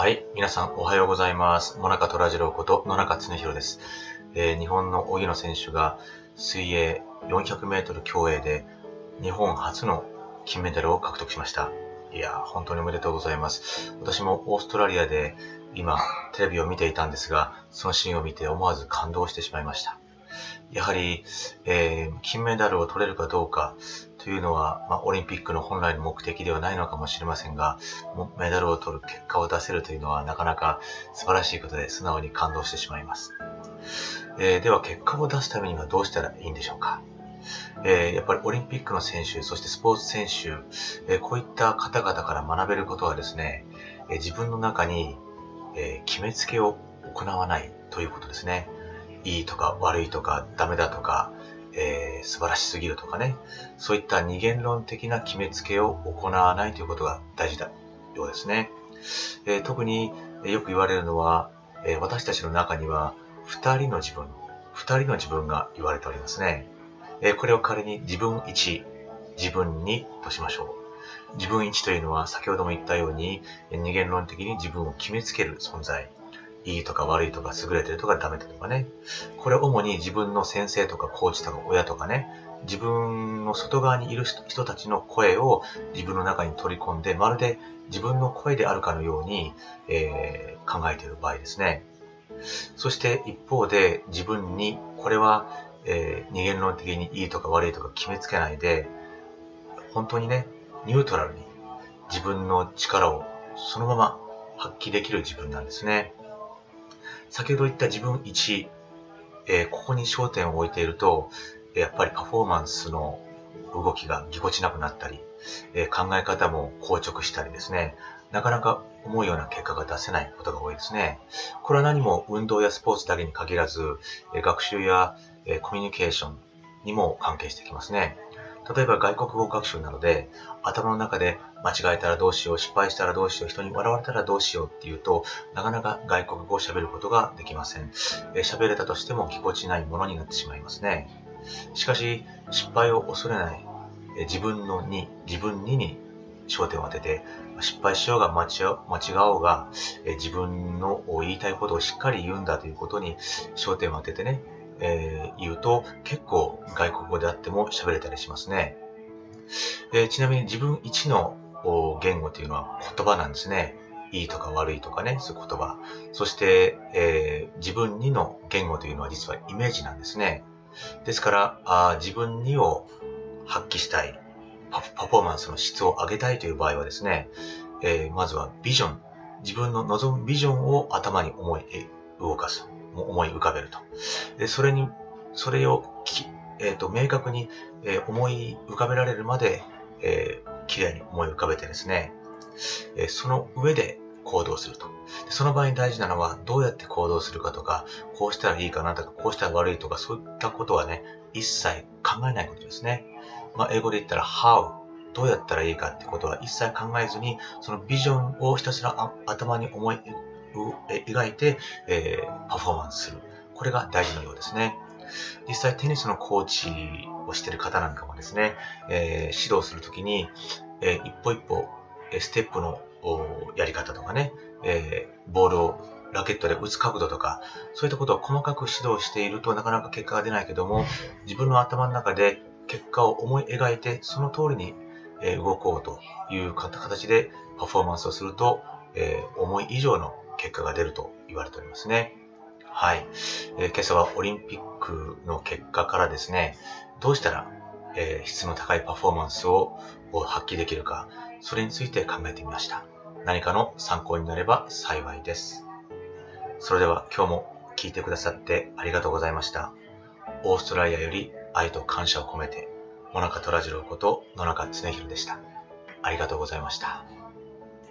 はい。皆さんおはようございます。野中虎次郎こと野中恒弘です。えー日本の荻野選手が水泳400メートル競泳で日本初の金メダルを獲得しました。いやー、本当におめでとうございます。私もオーストラリアで今テレビを見ていたんですが、そのシーンを見て思わず感動してしまいました。やはり、えー金メダルを取れるかどうかというのは、まあ、オリンピックの本来の目的ではないのかもしれませんが、メダルを取る結果を出せるというのはなかなか素晴らしいことで素直に感動してしまいます。えーでは結果を出すためにはどうしたらいいんでしょうか。えーやっぱりオリンピックの選手、そしてスポーツ選手、えーこういった方々から学べることはですね、え自分の中に、え決めつけを行わないということですね。いいとか悪いとかダメだとか、えー素晴らしすぎるとかね、そういった二元論的な決めつけを行わないということが大事だようですね。えー特によく言われるのは、えー私たちの中には二人の自分、二人の自分が言われておりますね。えこれを仮に自分1、自分2としましょう。自分1というのは先ほども言ったように二元論的に自分を決めつける存在。いいとか悪いとか優れてるとかダメだとかね。これ主に自分の先生とかコーチとか親とかね、自分の外側にいる人人たちの声を自分の中に取り込んで、まるで自分の声であるかのように、えー考えている場合ですね。そして一方で自分にこれは、えー二元論的にいいとか悪いとか決めつけないで、本当にね、ニュートラルに自分の力をそのまま発揮できる自分なんですね。先ほど言った自分1、えーここに焦点を置いていると、やっぱりパフォーマンスの動きがぎこちなくなったり、えー考え方も硬直したりですね、なかなか思うような結果が出せないことが多いですね。これは何も運動やスポーツだけに限らず、え学習や、えコミュニケーションにも関係してきますね。例えば外国語学習なので、頭の中で間違えたらどうしよう、失敗したらどうしよう、人に笑われたらどうしようっていうと、なかなか外国語を喋ることができません。え喋れたとしてもぎこちないものになってしまいますね。しかし、失敗を恐れない、え自分の2、自分2に焦点を当てて、失敗しようが間違おうが、え自分の言いたいことをしっかり言うんだということに焦点を当ててね、えー言うと結構外国語であっても喋れたりしますね。えーちなみに自分1の言語というのは言葉なんですね。いいとか悪いとかね、そういう言葉。そして、えー自分2の言語というのは実はイメージなんですね。ですから、あ自分2を発揮したいパ、パフォーマンスの質を上げたいという場合はですね、えーまずはビジョン、自分の望むビジョンを頭に思い動かす、思い浮かべると。でそれに、それをき、えーと明確に、えー思い浮かべられるまで、えー、きれいに思い浮かべてですね、えその上で行動すると。でその場合に大事なのは、どうやって行動するかとか、こうしたらいいかなとか、こうしたら悪いとか、そういったことはね、一切考えないことですね。まあ、英語で言ったら how、どうやったらいいかってことは一切考えずに、そのビジョンをひたすら頭に思い描いて、えーパフォーマンスする。これが大事なようですね。実際テニスのコーチをしている方なんかもですね、えー指導するときに、えー一歩一歩、えステップのやり方とかね、えーボールをラケットで打つ角度とか、そういったことを細かく指導しているとなかなか結果が出ないけども、自分の頭の中で結果を思い描いて、その通りに動こうという形でパフォーマンスをすると、えー思い以上の結果が出ると言われておりますね。はい。えー今朝はオリンピックの結果からですね、どうしたら、えー質の高いパフォーマンスを発揮できるか、それについて考えてみました。何かの参考になれば幸いです。それでは今日も聞いてくださってありがとうございました。オーストラリアより愛と感謝を込めて、野中虎次郎こと野中恒弘でした。ありがとうございました。